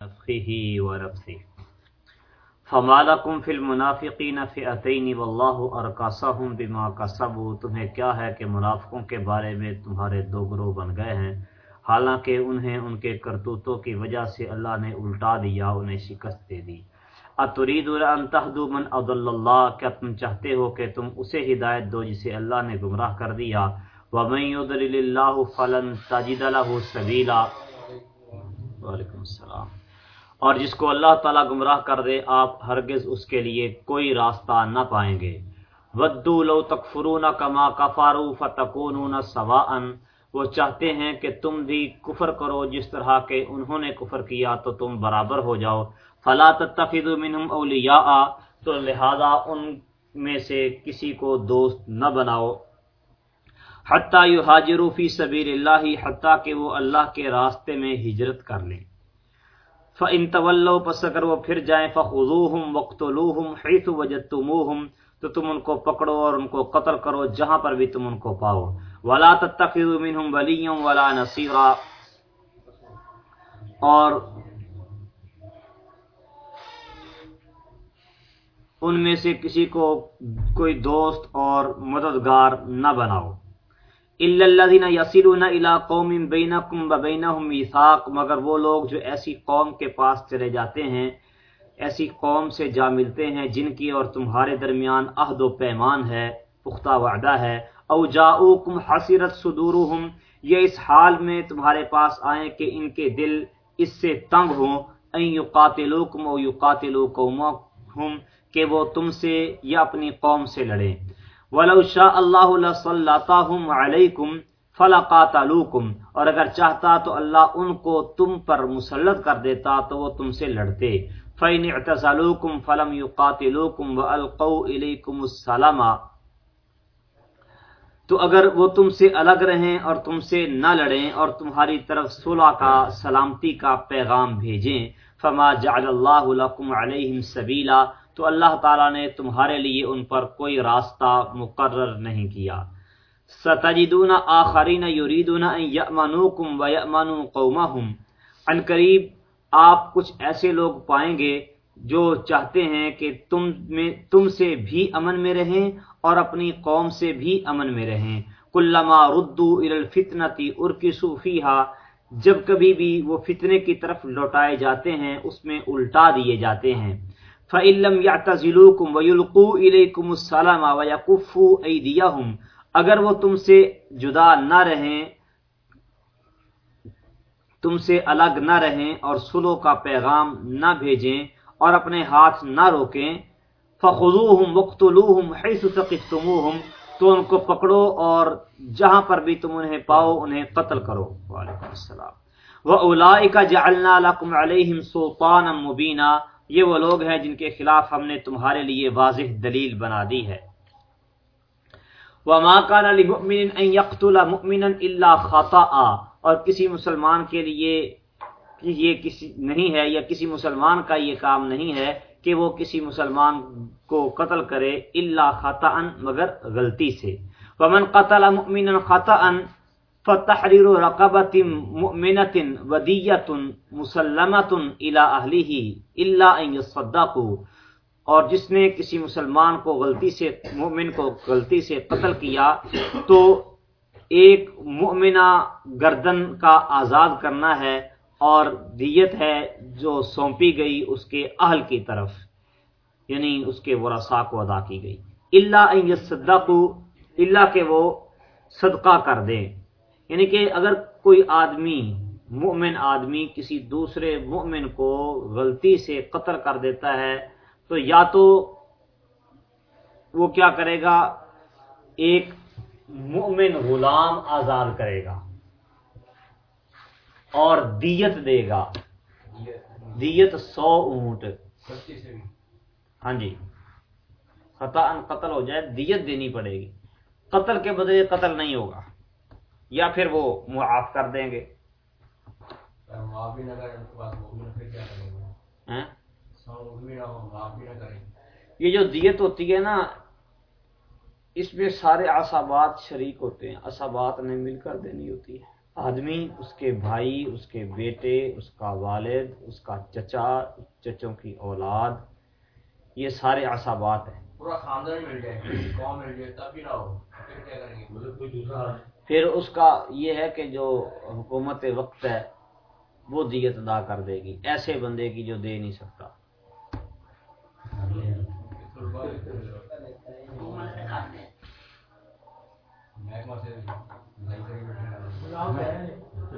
نفخه ونفثه فما لكم في المنافقين فئتين والله اركاسهم بما كسبوا۔ تمہیں کیا ہے کہ منافقوں کے بارے میں تمہارے دو گروہ بن گئے ہیں۔ حالانکہ انہیں ان کے کرتوتوں کی وجہ سے اللہ نے الٹا دیا، انہیں شکست دے دی۔ اتريدون ان تهدوا من اضل الله؟ کیا تم چاہتے ہو کہ تم اسے ہدایت دو جسے اللہ نے گمراہ کر دیا؟ ومن يضلل الله فلن تجد له سبيلا۔ وعلیکم السلام۔ اور جس کو اللہ تعالیٰ گمراہ کر دے، آپ ہرگز اس کے لیے کوئی راستہ نہ پائیں گے۔ ودو لو تکفرون کما کفارو فتکونون سواء۔ وہ چاہتے ہیں کہ تم بھی کفر کرو، جس طرح کہ انہوں نے کفر کیا تو تم برابر ہو جاؤ۔ فلا تتخذوا منهم اولیاء تو لہذا ان میں سے کسی کو دوست نہ بناؤ۔ حتی یہاجروا فی سبیل اللہ حتی کہ وہ اللہ کے راستے میں ہجرت کر لیں۔ فَإِن تَوَلَّوْا پس اگر وہ پھر جائیں، فَخُذُوهُمْ وَقْتُلُوهُمْ حَيْثُ وَجَدْتُمُوهُمْ، تو تم ان کو پکڑو اور ان کو قتل کرو جہاں پر بھی تم ان کو پاؤ۔ وَلَا تَتَّخِذُوا مِنْهُمْ وَلِيًّا وَلَا نَصِيرًا۔ اور ان میں سے کسی کو کوئی دوست اور مددگار نہ بناؤ۔ الا الذين يصلون الى قوم بينكم وبينهم ميثاق مگر وہ لوگ جو ایسی قوم کے پاس چلے جاتے ہیں، ایسی قوم سے جا ملتے ہیں جن کی اور تمہارے درمیان عہد و پیمان ہے، پختہ وعدہ ہے۔ او جاؤکم حسرت صدورهم، یہ اس حال میں تمہارے پاس آئیں کہ ان کے دل اس سے تنگ ہوں۔ ان یقاتلوکم او یقاتلو قومهم، کہ وہ تم سے یا اپنی قوم سے لڑیں۔ ولو شاء اللہ لصلاتهم علیکم فلقاتلوکم، اور اگر چاہتا تو اللہ ان کو تم پر مسلط کر دیتا تو وہ تم سے لڑتے۔ فین اعتزلوکم فلم یقاتلوکم والقوا الیکم السلام۔ تو اگر وہ تم سے الگ رہیں اور تم سے نہ لڑیں اور تمہاری طرف صلح کا، سلامتی کا پیغام بھیجیں، فما جعل اللہ لکم علیہم سبیلا تو اللہ تعالیٰ نے تمہارے لیے ان پر کوئی راستہ مقرر نہیں کیا۔ ستجدون آخرین یریدون ان یأمنوکم و یأمنو قومہم۔ ان قریب آپ کچھ ایسے لوگ پائیں گے جو چاہتے ہیں کہ تم میں، تم سے بھی امن میں رہیں اور اپنی قوم سے بھی امن میں رہیں۔ کلما ردو الى الفتنتی ارکسو فیہا۔ جب کبھی بھی وہ فتنے کی طرف لوٹائے جاتے ہیں، اس میں الٹا دیے جاتے ہیں۔ فعلم یا تزلوکم ویلقو الیکم السلام ویقفو ایدیہم اگر وہ تم سے جدا نہ رہیں، تم سے الگ نہ رہیں اور سلو کا پیغام نہ بھیجیں اور اپنے ہاتھ نہ روکیں فخذوہم وقتلوہم حیث ثقفتموہم تو ان کو پکڑو اور جہاں پر بھی تم انہیں پاؤ انہیں قتل کرو۔ وعلیکم السلام۔ وَأُولَئِكَ جَعَلْنَا لَكُمْ عَلَيْهِمْ سُلْطَانًا مُبِينًا۔ یہ وہ لوگ ہیں جن کے خلاف ہم نے تمہارے لیے واضح دلیل بنا دی ہے۔ وَمَا كَانَ لِمُؤْمِنٍ أَن يَقْتُلَ مُؤْمِنًا إِلَّا خَطَأً۔ اور کسی مسلمان کے لیے یہ کسی نہیں ہے یا کسی مسلمان کا یہ کام نہیں ہے کہ وہ کسی مسلمان کو قتل کرے الا خطأ مگر غلطی سے۔ ومن قتل مؤمنا خطأ فتحریر رقبت مؤمنت ودیت مسلمت الى اہلیہ الا ان يصدقوا. اور جس نے کسی مسلمان کو غلطی سے، مؤمن کو غلطی سے قتل کیا، تو ایک مؤمنہ گردن کا آزاد کرنا ہے اور دیت ہے جو سونپی گئی اس کے اہل کی طرف یعنی اس کے ورثاء کو ادا کی گئی۔ اللہ ان يصدقوا اللہ کہ وہ صدقہ کر دیں۔ یعنی کہ اگر کوئی آدمی، مؤمن آدمی کسی دوسرے مؤمن کو غلطی سے قتل کر دیتا ہے، تو یا تو وہ کیا کرے گا؟ ایک مؤمن غلام آزاد کرے گا اور دیت دے گا۔ دیت سو اونٹ۔ ہاں جی۔ خطا ان قتل ہو جائے، دیت دینی پڑے گی۔ قتل کے بدلے قتل نہیں ہوگا۔ یا پھر وہ معاف کر دیں گے؟ یہ جو دیت ہوتی ہے نا اس میں سارے اصابات شریک ہوتے ہیں اصابات نے مل کر دینی ہوتی ہے۔ آدمی اس کے بھائی اس کے بیٹے اس کا والد اس کا چچا چچوں کی اولاد یہ سارے عصابات ہیں۔ پورا خاندان مل جائے قوم مل جائے تب بھی نہ ہو پھر کیا کریں گے؟ مطلب کوئی دوسرا پھر اس کا یہ ہے کہ جو حکومت وقت ہے، وہ دیت ادا کر دے گی۔ ایسے بندے کی جو دے نہیں سکتا۔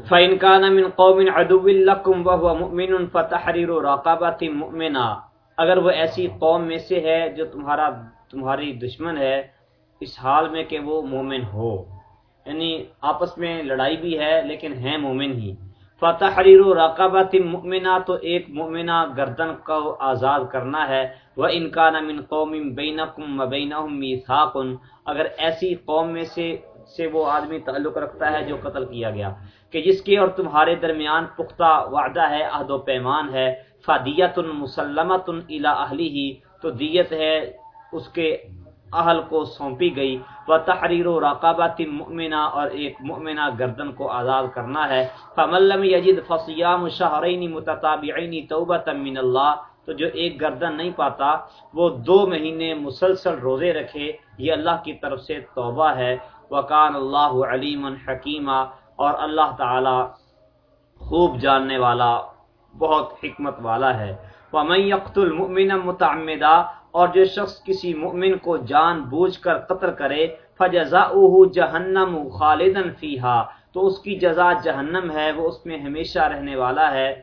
فَإِنْ كَانَ مِنْ قَوْمٍ عَدُوٍ لَكُمْ وَهُوَ مُؤْمِنٌ فَتَحْرِيرُ رَقَبَةٍ مُؤْمِنَةٍ اگر وہ ایسی قوم میں سے ہے جو تمہارا، تمہاری دشمن ہے، اس حال میں کہ وہ مومن ہو۔ یعنی آپس میں لڑائی بھی ہے لیکن ہیں مومن ہی۔ فتحریر رقبت مؤمنہ تو ایک مومنہ گردن کو آزاد کرنا ہے۔ وہ انکان من قوم بینکم و بینہم اگر ایسی قوم میں سے سے وہ آدمی تعلق رکھتا ہے جو قتل کیا گیا، کہ جس کے اور تمہارے درمیان پختہ وعدہ ہے، عہد و پیمان ہے فدیت مسلمت الا اہلی ہی تو دیت ہے اس کے اہل کو سونپی گئی۔ و تحریر و رقابات مؤمنہ اور ایک مؤمنہ گردن کو آزاد کرنا ہے۔ فملم یجد فصیام شہرین متتابعین توبۃ من اللہ، تو جو ایک گردن نہیں پاتا، وہ دو مہینے مسلسل روزے رکھے، یہ اللہ کی طرف سے توبہ ہے۔ وکان اللہ علیم حکیمہ اور اللہ تعالی خوب جاننے والا، بہت حکمت والا ہے۔ ومن یقتل مؤمنا متعمدا اور جو شخص کسی مؤمن کو جان بوجھ کر قتل کرے، فجزاؤه جہنم خالدا فیہا تو اس کی جزا جہنم ہے، وہ اس میں ہمیشہ رہنے والا ہے،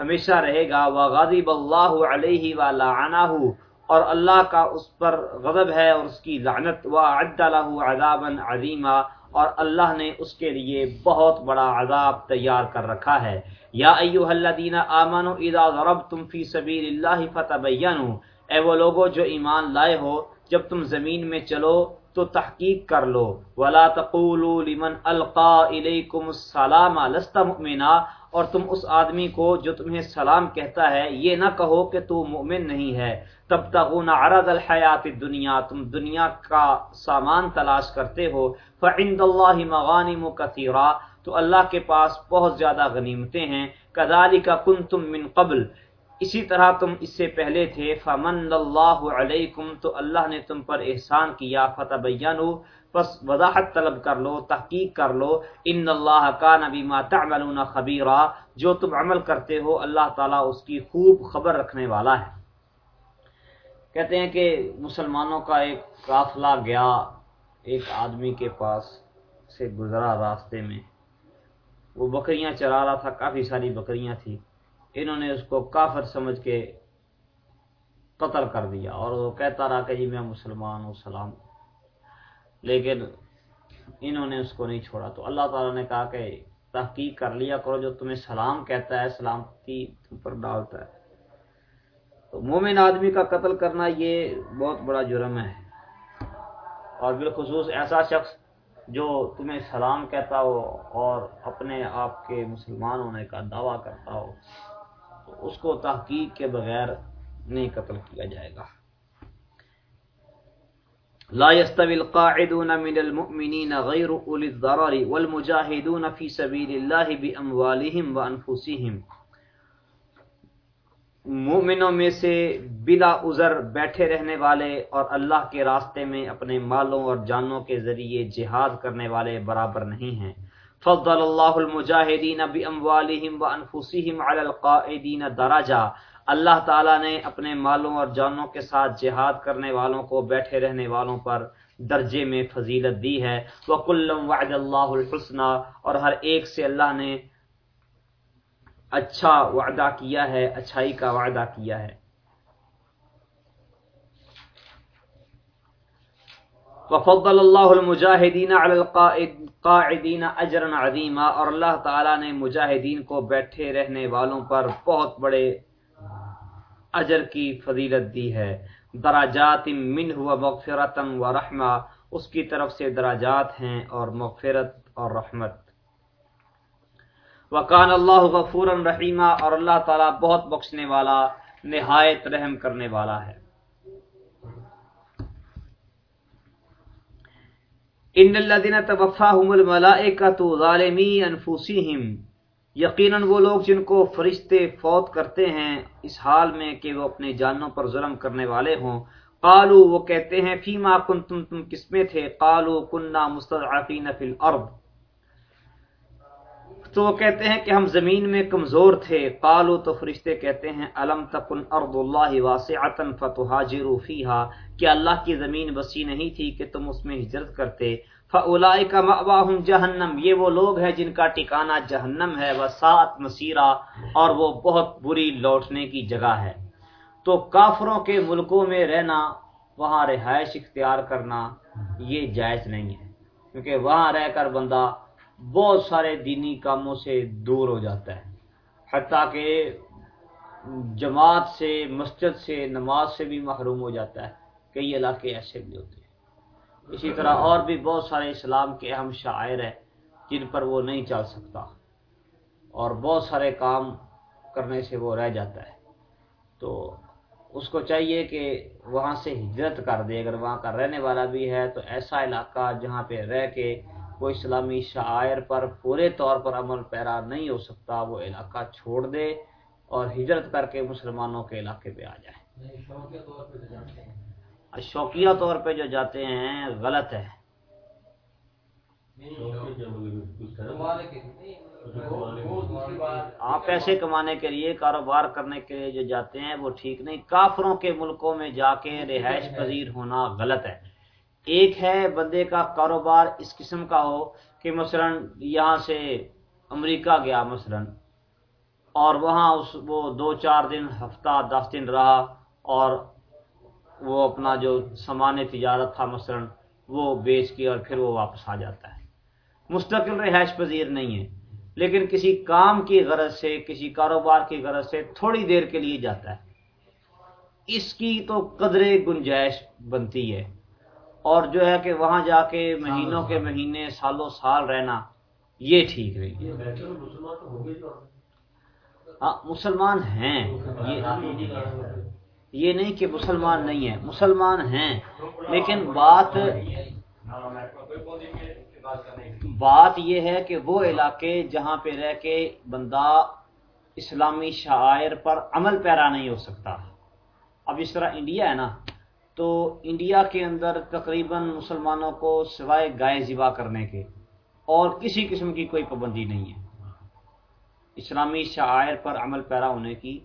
ہمیشہ رہے گا۔ وغضب اللہ علیہ ولعنہ اور اللہ کا اس پر غضب ہے اور اس کی لعنت۔ وعد له عذابا عظیما اور اللہ نے اس کے لیے بہت بڑا عذاب تیار کر رکھا ہے۔ یا ایوہ الذین آمنوا اذا ضربتم فی سبیل اللہ فتبینوا۔ اے وہ لوگو جو ایمان لائے ہو، جب تم زمین میں چلو تو تحقیق کر لو۔ ولا تقولوا لمن القا الیکم السلام، لست مؤمنا۔ اور تم اس آدمی کو جو تمہیں سلام کہتا ہے، یہ نہ کہو کہ تو مومن نہیں ہے۔ تب تغون عرض الحیات الدنیا تم دنیا کا سامان تلاش کرتے ہو۔ فعند اللہ مغانم کثیرہ تو اللہ کے پاس بہت زیادہ غنیمتیں ہیں۔ کذالک کنتم من قبل۔ اسی طرح تم اس سے پہلے تھے، فمن اللہ علیکم تو اللہ نے تم پر احسان کیا فتبینوا پس وضاحت طلب کر لو، تحقیق کر لو ان اللہ کا نبی ما تعملون خبیرہ جو تم عمل کرتے ہو، اللہ تعالیٰ اس کی خوب خبر رکھنے والا ہے۔ کہتے ہیں کہ مسلمانوں کا ایک قافلہ گیا، ایک آدمی کے پاس سے گزرا راستے میں۔ وہ بکریاں چرا رہا تھا، کافی ساری بکریاں تھیں۔ انہوں نے اس کو کافر سمجھ کے قتل کر دیا اور وہ کہتا رہا کہ جی میں مسلمان ہوں، سلام۔ لیکن انہوں نے اس کو نہیں چھوڑا۔ تو اللہ تعالیٰ نے کہا کہ تحقیق کر لیا کرو، جو تمہیں سلام کہتا ہے، سلامتی تم پر ڈالتا ہے۔ تو مومن آدمی کا قتل کرنا یہ بہت بڑا جرم ہے۔ اور بالخصوص ایسا شخص جو تمہیں سلام کہتا ہو اور اپنے آپ کے مسلمان ہونے کا دعویٰ کرتا ہو۔ اس کو تحقیق کے بغیر نہیں قتل کیا جائے گا۔ لا يستوي القاعدون من المؤمنين غير أولي الضرر والمجاهدون في سبيل الله بأموالهم وأنفسهم۔ مومنوں میں سے بلا عذر بیٹھے رہنے والے اور اللہ کے راستے میں اپنے مالوں اور جانوں کے ذریعے جہاد کرنے والے برابر نہیں ہیں۔ فضل اللہ المجاہدین باموالہم وانفسہم علی القائدین درجہ۔ اللہ تعالیٰ نے اپنے مالوں اور جانوں کے ساتھ جہاد کرنے والوں کو بیٹھے رہنے والوں پر درجے میں فضیلت دی ہے۔ وَقُلَّمْ وَعْدَ اللَّهُ الْحُسْنَى اور ہر ایک سے اللہ نے اچھا وعدہ کیا ہے، اچھائی کا وعدہ کیا ہے۔ وفضل اللہ المجاہدین علی القاعدین اجرا عظیما۔ اور اللہ تعالی نے مجاہدین کو بیٹھے رہنے والوں پر بہت بڑے اجر کی فضیلت دی ہے۔ دراجات منہ و مغفرت و رحمہ۔ اس کی طرف سے دراجات ہیں اور مغفرت اور رحمت۔ وکان اللہ غفور رحیمہ اور اللہ تعالیٰ بہت بخشنے والا، نہایت رحم کرنے والا ہے۔ ان الذين توفاهم الملائکۃ ظالمی انفسهم یقیناً وہ لوگ جن کو فرشتے فوت کرتے ہیں، اس حال میں کہ وہ اپنے جانوں پر ظلم کرنے والے ہوں۔ قالو وہ کہتے ہیں فیما کنتم، تم کس میں تھے؟ قالو کننا مستضعفین فی الارض۔ تو وہ کہتے ہیں کہ ہم زمین میں کمزور تھے۔ قالو تو فرشتے کہتے ہیں، الم تکن ارض اللہ واسعتا فتہاجروا فیہا؟ کہ اللہ کی زمین وسیع نہیں تھی کہ تم اس میں ہجرت کرتے۔ فاولئک مأواہم جہنم، یہ وہ لوگ ہیں جن کا ٹھکانہ جہنم ہے وساعت مسیرہ اور وہ بہت بری لوٹنے کی جگہ ہے۔ تو کافروں کے ملکوں میں رہنا، وہاں رہائش اختیار کرنا، یہ جائز نہیں ہے۔ کیونکہ وہاں رہ کر بندہ بہت سارے دینی کاموں سے دور ہو جاتا ہے۔ حتیٰ کہ جماعت سے، مسجد سے، نماز سے بھی محروم ہو جاتا ہے۔ کئی علاقے ایسے بھی ہوتے ہیں۔ اسی طرح اور بھی بہت سارے اسلام کے اہم شاعر ہیں جن پر وہ نہیں چل سکتا۔ اور بہت سارے کام کرنے سے وہ رہ جاتا ہے۔ تو اس کو چاہیے کہ وہاں سے ہجرت کر دے۔ اگر وہاں کا رہنے والا بھی ہے تو ایسا علاقہ جہاں پہ رہ کے وہ اسلامی شاعر پر پورے طور پر عمل پیرا نہیں ہو سکتا وہ علاقہ چھوڑ دے اور ہجرت کر کے مسلمانوں کے علاقے پہ آ جائے۔ شوقیہ طور پہ جو جاتے ہیں۔ غلط ہے۔ آپ پیسے کمانے کے لیے کاروبار کرنے کے لیے جو جاتے ہیں وہ ٹھیک نہیں۔ کافروں کے ملکوں میں جا کے رہائش پذیر ہونا غلط ہے۔ ایک ہے بندے کا کاروبار اس قسم کا ہو کہ مثلا یہاں سے امریکہ گیا مثلا اور وہاں اس وہ دو چار دن، ہفتہ، دس دن رہا اور وہ اپنا جو سامان تجارت تھا مثلا وہ بیچ کے اور پھر وہ واپس آ جاتا ہے۔ مستقل رہائش پذیر نہیں ہے، لیکن کسی کام کی غرض سے، کسی کاروبار کی غرض سے تھوڑی دیر کے لیے جاتا ہے۔ اس کی تو قدر گنجائش بنتی ہے۔ اور جو ہے کہ وہاں جا کے مہینوں کے مہینے سالوں سال رہنا یہ ٹھیک نہیں ہاں مسلمان ہیں یہ نہیں کہ مسلمان نہیں ہے مسلمان ہیں لیکن بات بات یہ ہے کہ وہ علاقے جہاں پہ رہ کے بندہ اسلامی شاعر پر عمل پیرا نہیں ہو سکتا اب اس طرح انڈیا ہے نا تو انڈیا کے اندر تقریباً مسلمانوں کو سوائے گائے ذبح کرنے کے اور کسی قسم کی کوئی پابندی نہیں ہے۔ اسلامی شاعر پر عمل پیرا ہونے کی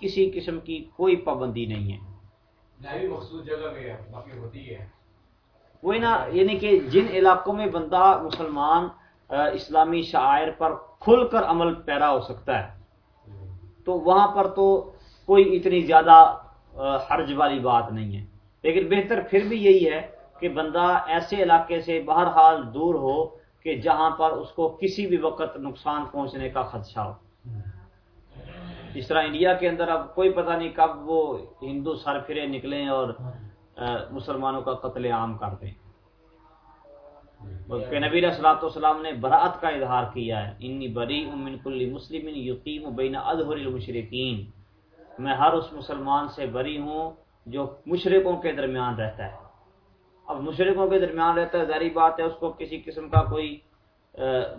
کسی قسم کی کوئی پابندی نہیں ہے۔ مخصوص جگہ میں باقی ہوتی ہے۔ وہی نا یعنی کہ جن علاقوں میں بندہ مسلمان اسلامی شاعر پر کھل کر عمل پیرا ہو سکتا ہے تو وہاں پر تو کوئی اتنی زیادہ حرج والی بات نہیں ہے۔ لیکن بہتر پھر بھی یہی ہے کہ بندہ ایسے علاقے سے بہرحال دور ہو کہ جہاں پر اس کو کسی بھی وقت نقصان پہنچنے کا خدشہ ہو۔ اس طرح انڈیا کے اندر اب کوئی پتہ نہیں کب وہ ہندو سر پھرے نکلیں اور مسلمانوں کا قتل عام کر دیں۔ کہ نبی السلاۃ والسلام نے برات کا اظہار کیا ہے۔ انی بری امن کل مسلم یقین بین اظہر المشرقین میں ہر اس مسلمان سے بری ہوں جو مشرقوں کے درمیان رہتا ہے۔ اب مشرقوں کے درمیان رہتا ہے، ظاہری بات ہے، اس کو کسی قسم کا کوئی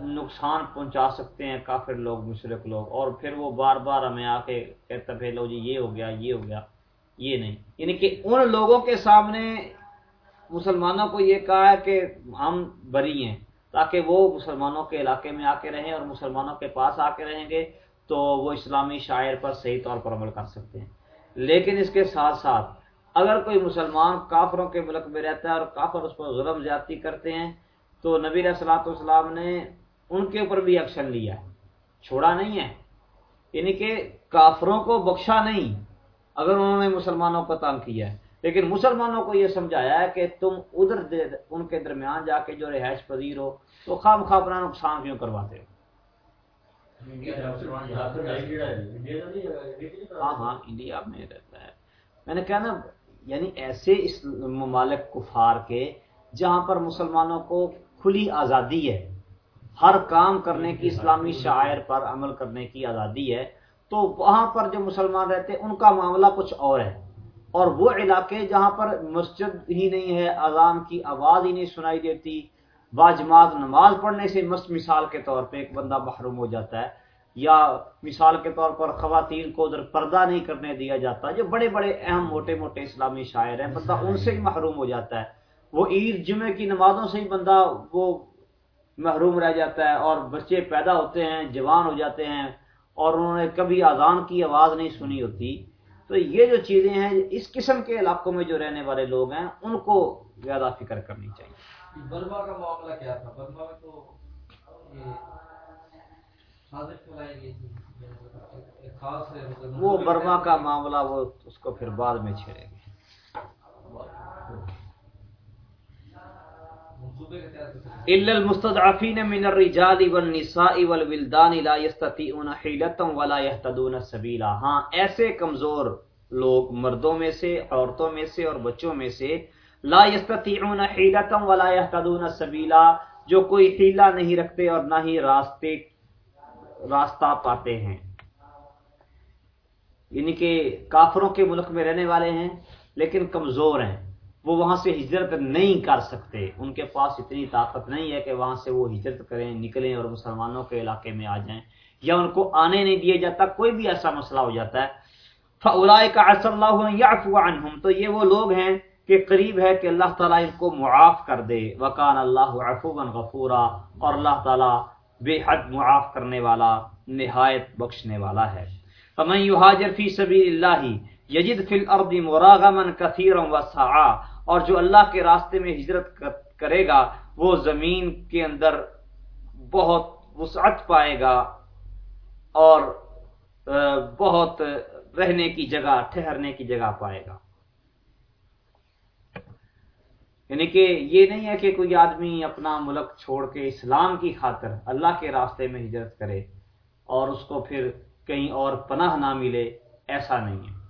نقصان پہنچا سکتے ہیں کافر لوگ مشرق لوگ۔ اور پھر وہ بار بار ہمیں آ کے کہتا پھر لو جی یہ ہو گیا، یہ ہو گیا، یہ نہیں۔ یعنی کہ ان لوگوں کے سامنے مسلمانوں کو یہ کہا ہے کہ ہم بری ہیں، تاکہ وہ مسلمانوں کے علاقے میں آ کے رہیں اور مسلمانوں کے پاس آ کے رہیں گے تو وہ اسلامی شاعر پر صحیح طور پر عمل کر سکتے ہیں۔ لیکن اس کے ساتھ ساتھ اگر کوئی مسلمان کافروں کے ملک میں رہتا ہے اور کافر اس پر ظلم زیادتی کرتے ہیں، تو نبی صلاحت والسلام نے ان کے اوپر بھی ایکشن لیا۔ چھوڑا نہیں ہے۔ یعنی کہ کافروں کو بخشا نہیں، اگر انہوں نے مسلمانوں کو تنگ کیا ہے۔ لیکن مسلمانوں کو یہ سمجھایا ہے کہ تم ادھر ان کے درمیان جا کے جو رہائش پذیر ہو، تو خام خواہ اپنا نقصان کیوں کرواتے ہو؟ ہاں ہاں انڈیا میں رہتا ہے۔ میں نے کہا نا یعنی ایسے اس ممالک کفار کے جہاں پر مسلمانوں کو کھلی آزادی ہے، ہر کام کرنے کی اسلامی شاعر پر عمل کرنے کی آزادی ہے، تو وہاں پر جو مسلمان رہتے ہیں ان کا معاملہ کچھ اور ہے۔ اور وہ علاقے جہاں پر مسجد ہی نہیں ہے، اذان کی آواز ہی نہیں سنائی دیتی باجماعت نماز پڑھنے سے مس مثال کے طور پہ ایک بندہ محروم ہو جاتا ہے، یا مثال کے طور پر خواتین کو ادھر پردہ نہیں کرنے دیا جاتا، جو بڑے بڑے اہم موٹے موٹے اسلامی شاعر ہیں، بندہ ان سے ہی محروم ہو جاتا ہے۔ وہ عید جمعے کی نمازوں سے ہی بندہ وہ محروم رہ جاتا ہے اور بچے پیدا ہوتے ہیں، جوان ہو جاتے ہیں اور انہوں نے کبھی آزان کی آواز نہیں سنی ہوتی۔ تو یہ جو چیزیں ہیں، اس قسم کے علاقوں میں جو رہنے والے لوگ ہیں، ان کو زیادہ فکر کرنی چاہیے۔ برما کا معاملہ کیا تھا؟ برما میں تو وہ برما کا معاملہ وہ اس کو پھر بعد میں چھیڑے گے۔ الا المستضعفين من الرجال والنساء والولدان لا يستطيعون ولا يهتدون سبيلا۔ ہاں ایسے کمزور لوگ مردوں میں سے عورتوں میں سے اور بچوں میں سے لا يستطيعون حيلة ولا يهتدون سبيلا جو کوئی حیلہ نہیں رکھتے اور نہ ہی راستے، راستہ پاتے ہیں۔ یعنی کہ کافروں کے ملک میں رہنے والے ہیں، لیکن کمزور ہیں۔ وہ وہاں سے ہجرت نہیں کر سکتے۔ ان کے پاس اتنی طاقت نہیں ہے کہ وہاں سے وہ ہجرت کریں، نکلیں اور مسلمانوں کے علاقے میں آ جائیں۔ یا ان کو آنے نہیں دیا جاتا، کوئی بھی ایسا مسئلہ ہو جاتا ہے۔ کا اللہ یا تو یہ وہ لوگ ہیں کہ قریب ہے کہ اللہ تعالیٰ ان کو معاف کر دے۔ وکان اللہ غفورا اور اللہ تعالیٰ بے حد معاف کرنے والا، نہایت بخشنے والا ہے۔ فمن فی سبیل اللہ یجد فی الارض مراغما کثیرا وسعا اور جو اللہ کے راستے میں ہجرت کرے گا، وہ زمین کے اندر بہت وسعت پائے گا اور بہت رہنے کی جگہ، ٹھہرنے کی جگہ پائے گا۔ یعنی کہ یہ نہیں ہے کہ کوئی آدمی اپنا ملک چھوڑ کے اسلام کی خاطر اللہ کے راستے میں ہجرت کرے اور اس کو پھر کہیں اور پناہ نہ ملے، ایسا نہیں ہے۔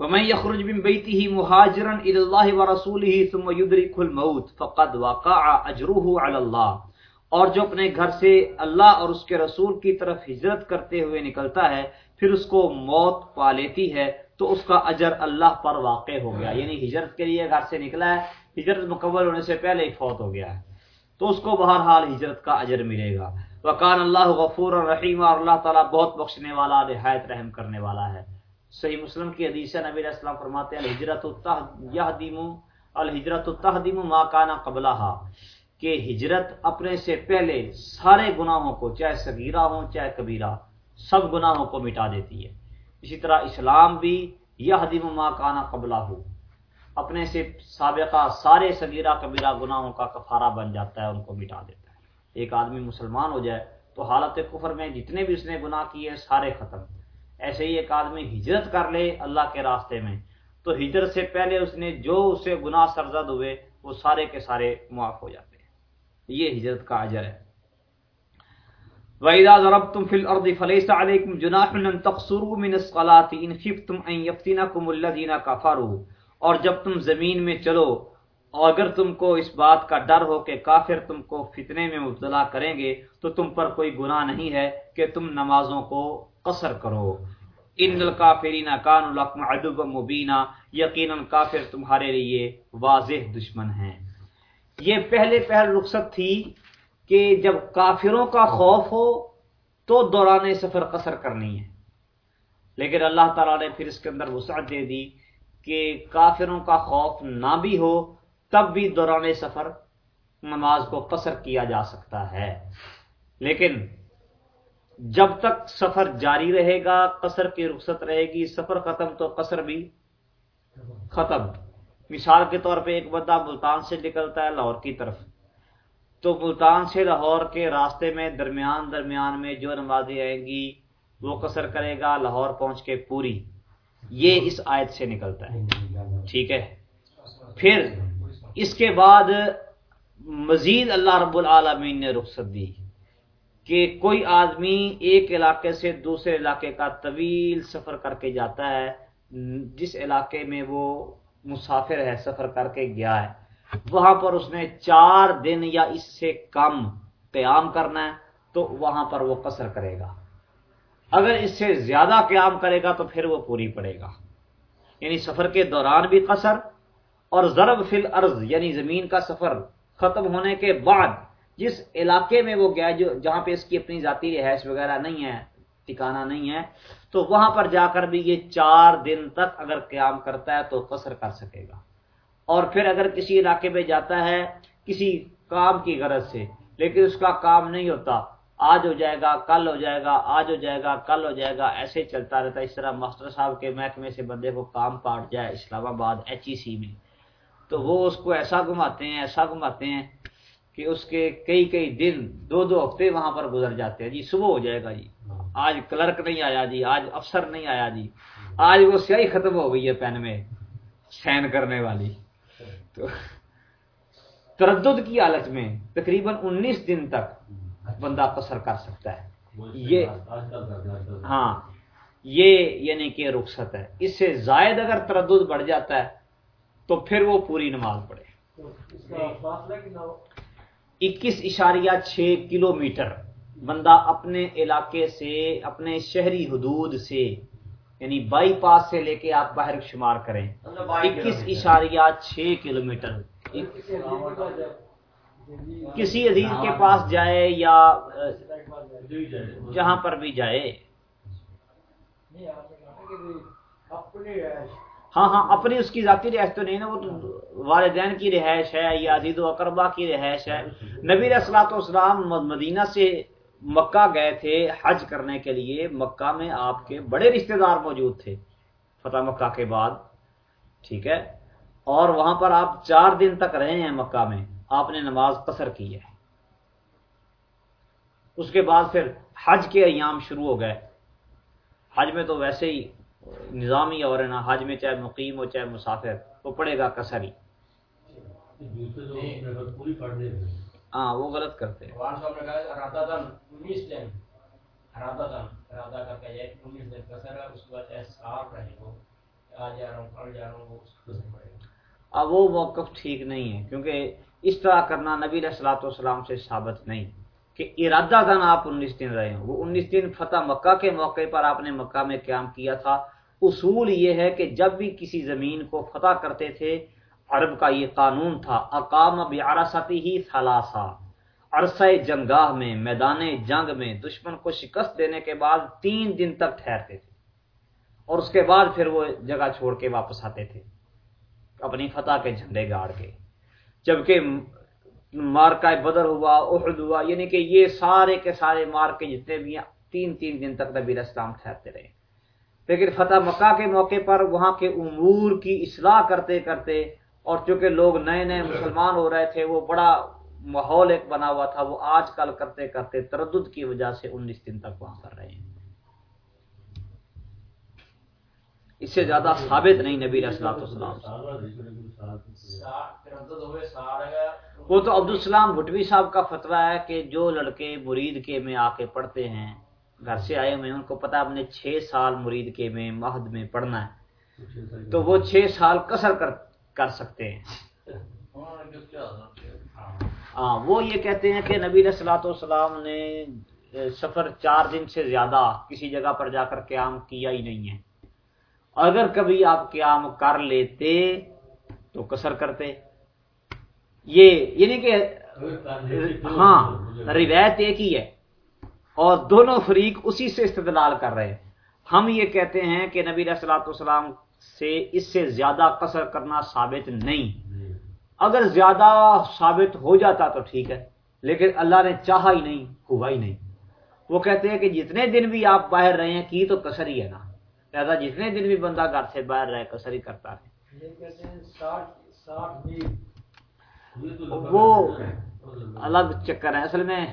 ومن يخرج من بيته مهاجرا الى الله ورسوله ثم يدرك الموت فقد وقع اجره على الله۔ اور جو اپنے گھر سے اللہ اور اس کے رسول کی طرف ہجرت کرتے ہوئے نکلتا ہے، پھر اس کو موت پا لیتی ہے۔ تو اس کا اجر اللہ پر واقع ہو گیا۔ یعنی ہجرت کے لیے گھر سے نکلا ہے، ہجرت مکمل ہونے سے پہلے ہی فوت ہو گیا ہے۔ تو اس کو بہرحال ہجرت کا اجر ملے گا۔ وکان اللہ غفور الرحیم، اور اللہ تعالیٰ بہت بخشنے والا نہایت رحم کرنے والا ہے۔ صحیح مسلم کی حدیث نبی علیہ السلام فرماتے ہیں الحجرت الحجرت التحدیم ما کانا قبلہ کہ ہجرت اپنے سے پہلے سارے گناہوں کو، چاہے صغیرہ ہوں، چاہے کبیرہ، سب گناہوں کو مٹا دیتی ہے۔ اسی طرح اسلام بھی یہ حدیم ما کانا قبلہ ہو۔ اپنے سے سابقہ سارے صغیرہ کبیرہ گناہوں کا کفارہ بن جاتا ہے، ان کو مٹا دیتا ہے۔ ایک آدمی مسلمان ہو جائے تو حالت کفر میں جتنے بھی اس نے گناہ کیے سارے ختم۔ ایسے ہی ایک آدمی ہجرت کر لے اللہ کے راستے میں، تو ہجرت سے پہلے اس نے جو اسے گناہ سرزد ہوئے وہ سارے کے سارے معاف ہو جاتے ہیں۔ یہ ہجرت کا اجر ہے۔ وَإِذَا ضَرَبْتُمْ فِي الْأَرْضِ فَلَيْسَ عَلَيْكُمْ جُنَاحٌ أَن تَقْصُرُوا مِنَ الصَّلَاةِ إِنْ خِفْتُمْ أَن يَفْتِنَكُمُ الَّذِينَ كَفَرُوا۔ اور جب تم زمین میں چلو اور اگر تم کو اس بات کا ڈر ہو کہ کافر تم کو فتنے میں مبتلا کریں گے، تو تم پر کوئی گناہ نہیں ہے کہ تم نمازوں کو قصر کرو۔ ان الکافرین کان لکم عدو مبینہ یقینا کافر تمہارے لیے واضح دشمن ہیں۔ یہ پہلے پہل رخصت تھی کہ جب کافروں کا خوف ہو تو دوران سفر قصر کرنی ہے۔ لیکن اللہ تعالیٰ نے پھر اس کے اندر وسعت دے دی کہ کافروں کا خوف نہ بھی ہو، تب بھی دوران سفر نماز کو قصر کیا جا سکتا ہے۔ لیکن جب تک سفر جاری رہے گا، قصر کی رخصت رہے گی، سفر ختم تو قصر بھی ختم۔ مثال کے طور پہ ایک بندہ ملتان سے نکلتا ہے لاہور کی طرف۔ تو ملتان سے لاہور کے راستے میں درمیان درمیان میں جو نمازیں آئیں گی، وہ قصر کرے گا، لاہور پہنچ کے پوری۔ یہ اس آیت سے نکلتا ہے۔ ٹھیک ہے؟ پھر اس کے بعد مزید اللہ رب العالمین نے رخصت دی کہ کوئی آدمی ایک علاقے سے دوسرے علاقے کا طویل سفر کر کے جاتا ہے، جس علاقے میں وہ مسافر ہے، سفر کر کے گیا ہے۔ وہاں پر اس نے چار دن یا اس سے کم قیام کرنا ہے، تو وہاں پر وہ قصر کرے گا۔ اگر اس سے زیادہ قیام کرے گا تو پھر وہ پوری پڑے گا۔ یعنی سفر کے دوران بھی قصر اور ضرب فل ارض یعنی زمین کا سفر ختم ہونے کے بعد جس علاقے میں وہ گیا، جو جہاں پہ اس کی اپنی ذاتی رہائش وغیرہ نہیں ہے ٹھکانا نہیں ہے، تو وہاں پر جا کر بھی یہ چار دن تک اگر قیام کرتا ہے تو قصر کر سکے گا۔ اور پھر اگر کسی علاقے میں جاتا ہے کسی کام کی غرض سے، لیکن اس کا کام نہیں ہوتا، آج ہو جائے گا، کل ہو جائے گا، آج ہو جائے گا، کل ہو جائے گا، ایسے چلتا رہتا ہے، اس طرح ماسٹر صاحب کے محکمے سے بندے کو کام پاٹ جائے اسلام آباد ایچ ای سی میں۔ تو وہ اس کو ایسا گھماتے ہیں، ایسا گھماتے ہیں کہ اس کے کئی کئی دن، دو دو ہفتے وہاں پر گزر جاتے ہیں۔ جی صبح ہو جائے گا جی۔ آج کلرک نہیں آیا جی آج افسر نہیں آیا جی۔ آج وہ سیاہی ختم ہو گئی ہے پین میں، سین کرنے والی۔ تو تردد کی حالت میں تقریباً انیس دن تک بندہ قصر کر سکتا ہے۔ یہ ہاں یہ یعنی کہ رخصت ہے۔ اس سے زائد اگر تردد بڑھ جاتا ہے تو پھر وہ پوری نماز پڑھے۔ اکیس اشاریہ چھ کلو میٹر۔ بندہ اپنے علاقے سے اپنے شہری حدود سے یعنی بائی پاس سے لے کے آپ باہر شمار کریں۔ اکیس اشاریہ چھ کلو میٹر کسی عزیز کے پاس جائے یا جہاں پر بھی جائے۔ ہاں ہاں اپنی اس کی ذاتی رہائش تو نہیں نا وہ تو والدین کی رہائش ہے یا عزیز و اقربا کی رہائش ہے۔ نبی اسلاط اسلام مدینہ سے مکہ گئے تھے حج کرنے کے لیے، مکہ میں آپ کے بڑے رشتہ دار موجود تھے۔ فتح مکہ کے بعد، ٹھیک ہے؟ اور وہاں پر آپ چار دن تک رہے ہیں مکہ میں۔ آپ نے نماز قصر کی ہے۔ اس کے بعد پھر حج کے ایام شروع ہو گئے۔ حج میں تو ویسے ہی نظامی اور نا، حج میں چاہے مقیم ہو، چاہے مسافر، وہ پڑے گا کسر ہی۔ ہاں وہ غلط کرتے ہیں۔ اب وہ موقف ٹھیک نہیں ہے کیونکہ اس طرح کرنا نبی السلاۃ والسلام سے ثابت نہیں کہ ارادہ دن آپ انیس دن رہے ہیں وہ انیس دن فتح مکہ کے موقع پر آپ نے مکہ میں قیام کیا تھا۔ اصول یہ ہے کہ جب بھی کسی زمین کو فتح کرتے تھے عرب کا یہ قانون تھا، اقام بعرصتی ہی ثلاثہ۔ عرصہ جنگاہ میں، میدان جنگ میں دشمن کو شکست دینے کے بعد تین دن تک ٹھہرتے تھے۔ اور اس کے بعد پھر وہ جگہ چھوڑ کے واپس آتے تھے، اپنی فتح کے جھنڈے گاڑ کے۔ جبکہ مارکا بدر ہوا، احد ہوا یعنی کہ یہ سارے کے سارے مار کے جتنے بھی ہیں، تین تین دن تک نبی اسلام ٹھہرتے رہے۔ لیکن فتح مکہ کے موقع پر وہاں کے امور کی اصلاح کرتے کرتے اور چونکہ لوگ نئے نئے مسلمان ہو رہے تھے وہ بڑا ماحول ایک بنا ہوا تھا وہ آج کل کرتے کرتے تردد کی وجہ سے انیس دن تک وہاں کر رہے ہیں۔ اس سے زیادہ ثابت نہیں نبی اسلام وہ تو عبدالسلام بھٹوی صاحب کا فتویٰ ہے کہ جو لڑکے مرید کے میں آ کے پڑھتے ہیں گھر سے آئے ہوئے ان کو پتا اپنے چھ سال مرید کے میں مہد میں پڑھنا ہے۔ تو وہ چھ سال کسر کر کر سکتے ہیں۔ ہاں وہ یہ کہتے ہیں کہ نبی السلاۃ والسلام نے سفر چار دن سے زیادہ کسی جگہ پر جا کر قیام کیا ہی نہیں ہے۔ اگر کبھی آپ قیام کر لیتے تو کسر کرتے۔ یہ یعنی کہ ہاں روایت ایک ہی ہے۔ اور دونوں فریق اسی سے استدلال کر رہے ہیں۔ ہم یہ کہتے ہیں کہ نبی السلاۃ والسلام سے اس سے زیادہ قصر کرنا ثابت نہیں۔ اگر زیادہ ثابت ہو جاتا تو ٹھیک ہے لیکن اللہ نے چاہا ہی نہیں ہوا ہی نہیں۔ وہ کہتے ہیں کہ جتنے دن بھی آپ باہر رہے ہیں کی تو کسر ہی ہے نا۔ لہٰذا جتنے دن بھی بندہ گھر سے باہر رہے کسر ہی کرتا ہے۔ وہ الگ چکر ہے۔ اصل میں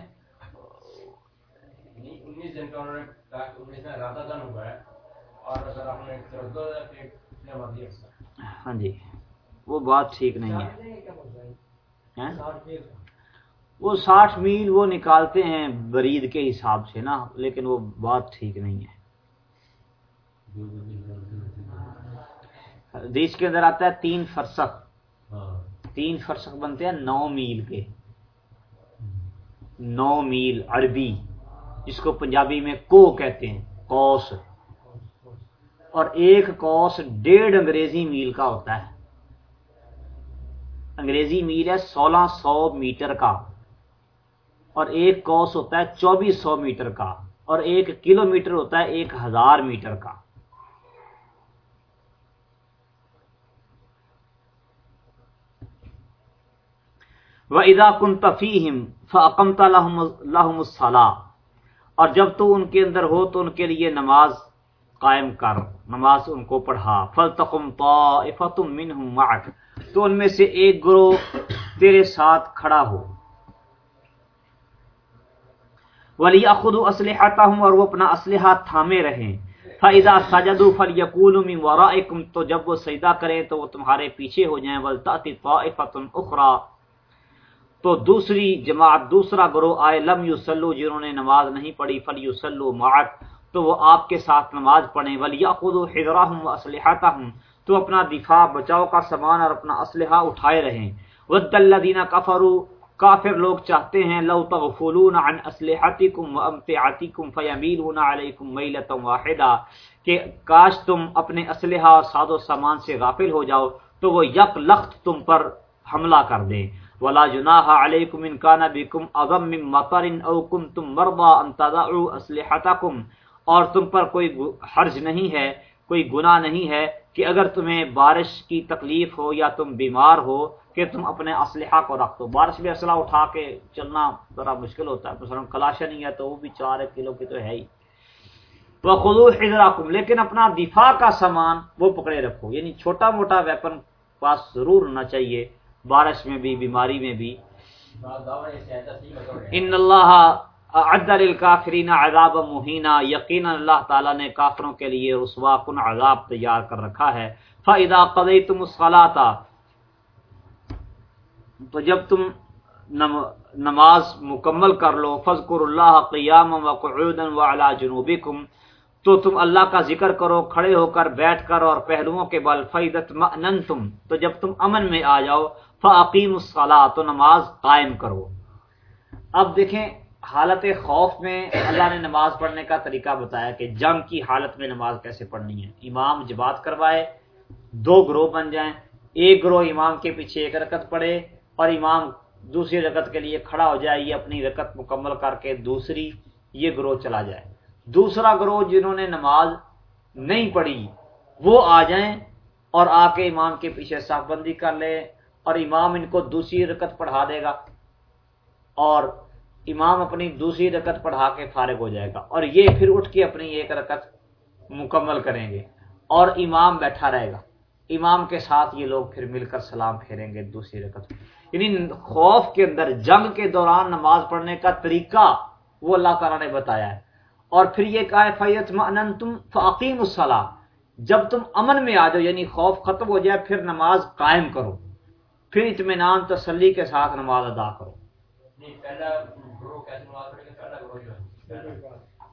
ہاں جی۔ وہ بات ٹھیک نہیں ہے۔ وہ ساٹھ میل وہ نکالتے ہیں برید کے حساب سے نا لیکن وہ بات ٹھیک نہیں ہے۔ دیش کے اندر آتا ہے تین فرسخ۔ تین فرسخ بنتے ہیں نو میل کے۔ نو میل عربی جس کو پنجابی میں کو کہتے ہیں کوس اور ایک کوس ڈیڑھ انگریزی میل کا ہوتا ہے۔ انگریزی میل ہے سولہ سو میٹر کا اور ایک کوس ہوتا ہے چوبیس سو میٹر کا اور ایک کلو میٹر ہوتا ہے ایک ہزار میٹر کا۔ وہ ادا کن تفیم فقمت الحم اور جب تو ان کے اندر ہو تو ان کے لیے نماز قائم کر، نماز ان کو پڑھا۔ فلتقم فل تقم معك۔ تو ان میں سے ایک گروہ تیرے ساتھ کھڑا ہو۔ ولی خود اسلحہ اور وہ اپنا اسلحہ تھامے رہیں۔ فیضا سجد فل یقول تو جب وہ سجدہ کریں تو وہ تمہارے پیچھے ہو جائیں۔ ولطاط اخرا تو دوسری جماعت، دوسرا گروہ آئے۔ لم یو جنہوں نے نماز نہیں پڑھی فل یو سلو تو وہ آپ کے ساتھ نماز پڑھیں۔ ولی خود حضرا ہوں اسلحہ ہوں تو اپنا دفاع، بچاؤ کا سامان اور اپنا اسلحہ اٹھائے رہیں۔ ود اللہ دینا کفرو کافر لوگ چاہتے ہیں، لو تغفلون عن اسلحتکم و امتعاتکم فیمیلون علیکم میلتا واحدا۔ کہ کاش تم اپنے اسلحہ اور ساد و سامان سے غافل ہو جاؤ، تو وہ یک لخت تم پر حملہ کر دیں۔ ولا جناح علیکم ان کان بكم اضم من مطر او کنتم مرضى ان تضعوا اسلحتکم اور تم پر کوئی حرج نہیں ہے کوئی گناہ نہیں ہے کہ اگر تمہیں بارش کی تکلیف ہو یا تم بیمار ہو کہ تم اپنے اسلحہ کو رکھ دو۔ بارش میں اسلحہ اٹھا کے چلنا ذرا مشکل ہوتا ہے۔ مثلا کلاشا نہیں ہے تو وہ بھی چار ایک کلو کی تو ہے ہی۔ تو خدو حضرا لیکن اپنا دفاع کا سامان وہ پکڑے رکھو۔ یعنی چھوٹا موٹا ویپن پاس ضرور ہونا چاہیے بارش میں بھی بیماری میں بھی۔ ان اللہ عدل الکافرین عذاب مہینہ یقینا اللہ تعالیٰ نے کافروں کے لیے رسوا کن عذاب تیار کر رکھا ہے۔ فَإِذَا قَضَيْتُمُ الصَّلَاةَ، تو جب تم نماز مکمل کر لو فضکر اللہ قیام وقعودا وعلا جنوبکم تو تم اللہ کا ذکر کرو، کھڑے ہو کر بیٹھ کر اور پہلوؤں کے بل فیدت مأننتم تو جب تم امن میں آ جاؤ فاقیم الصلاة، تو نماز قائم کرو۔ اب دیکھیں حالت خوف میں اللہ نے نماز پڑھنے کا طریقہ بتایا کہ جنگ کی حالت میں نماز کیسے پڑھنی ہے۔ امام جبات کروائے، دو گروہ بن جائیں۔ ایک گروہ امام کے پیچھے ایک رکت پڑھے اور امام دوسری رکت کے لیے کھڑا ہو جائے، یہ اپنی رکت مکمل کر کے دوسری یہ گروہ چلا جائے۔ دوسرا گروہ جنہوں نے نماز نہیں پڑھی، وہ آ جائیں اور آ کے امام کے پیچھے صاف بندی کر لے اور امام ان کو دوسری رکت پڑھا دے گا اور امام اپنی دوسری رکت پڑھا کے فارغ ہو جائے گا اور یہ پھر اٹھ کے اپنی ایک رکت مکمل کریں گے اور امام بیٹھا رہے گا۔ امام کے ساتھ یہ لوگ پھر مل کر سلام پھیریں گے دوسری رکت یعنی خوف کے اندر، جنگ کے دوران نماز پڑھنے کا طریقہ وہ اللہ تعالیٰ نے بتایا ہے۔ اور پھر یہ کہا ہے فیت تم فعقیم الصلاح جب تم امن میں آ جاؤ یعنی خوف ختم ہو جائے، پھر نماز قائم کرو۔ پھر اطمینان، تسلی کے ساتھ نماز ادا کرو۔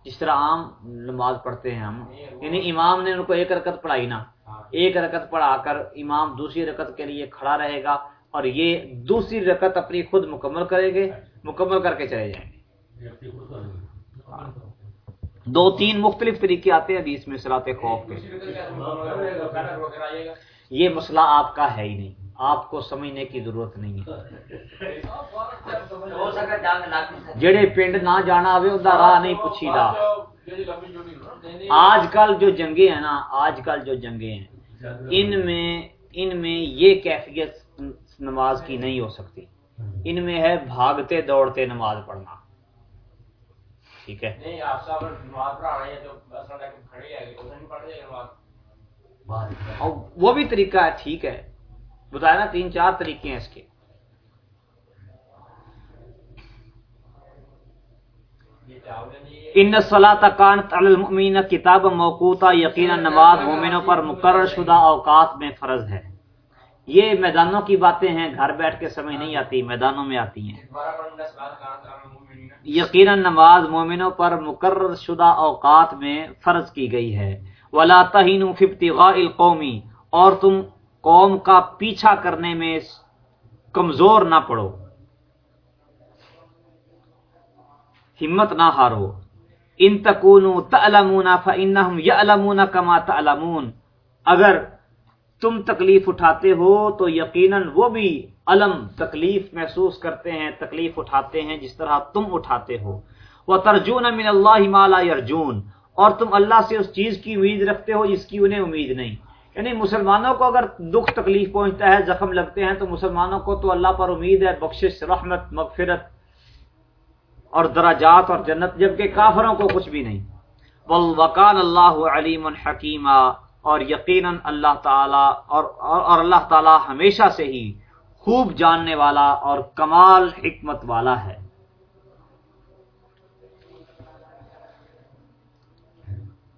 جس طرح عام نماز پڑھتے ہیں ہم یعنی امام نے ان کو ایک رکت پڑھائی نا، ایک رکت پڑھا کر امام دوسری رکت کے لیے کھڑا رہے گا اور یہ دوسری رکت اپنی خود مکمل کریں گے، مکمل کر کے چلے جائیں گے۔ دو تین مختلف طریقے آتے ہیں حدیث میں سلاتے خوف کے۔ یہ مسئلہ آپ کا ہے ہی نہیں۔ آپ کو سمجھنے کی ضرورت نہیں ہے۔ جڑے پنڈ نہ جانا آئے ان راہ نہیں پوچھی دا۔ آج کل جو جنگیں ہیں نا آج کل جو جنگیں ہیں ان میں ان میں یہ کیفیت نماز کی نہیں ہو سکتی۔ ان میں ہے بھاگتے دوڑتے نماز پڑھنا۔ ٹھیک ہے؟ وہ بھی طریقہ ہے ٹھیک ہے۔ بتایا نا تین چار طریقے ہیں اس کے۔ ان سلا تکانت المین کتاب موقوتا، یقینا نماز مومنوں پر مقرر شدہ اوقات میں فرض ہے۔ یہ میدانوں کی باتیں ہیں، گھر بیٹھ کے سمجھ نہیں آتی، میدانوں میں آتی ہیں۔ یقیناً نماز مومنوں پر مقرر شدہ اوقات میں فرض کی گئی ہے۔ ولا تہین القومی اور تم قوم کا پیچھا کرنے میں کمزور نہ پڑو۔ ہمت نہ ہارو۔ ان تکون تعلمون فانهم يعلمون كما تعلمون۔ اگر تم تکلیف اٹھاتے ہو تو یقیناً وہ بھی علم، تکلیف محسوس کرتے ہیں، تکلیف اٹھاتے ہیں جس طرح تم اٹھاتے ہو۔ وہ ترجون من اللہ مالا یرجون اور تم اللہ سے اس چیز کی امید رکھتے ہو جس کی انہیں امید نہیں۔ یعنی مسلمانوں کو اگر دکھ تکلیف پہنچتا ہے، زخم لگتے ہیں، تو مسلمانوں کو تو اللہ پر امید ہے، بخشش، رحمت، مغفرت اور دراجات اور جنت، جبکہ کافروں کو کچھ بھی نہیں۔ والوکان اللہ علیم الحکیمہ اور یقیناً اللہ تعالی اور اور اللہ تعالی ہمیشہ سے ہی خوب جاننے والا اور کمال حکمت والا ہے۔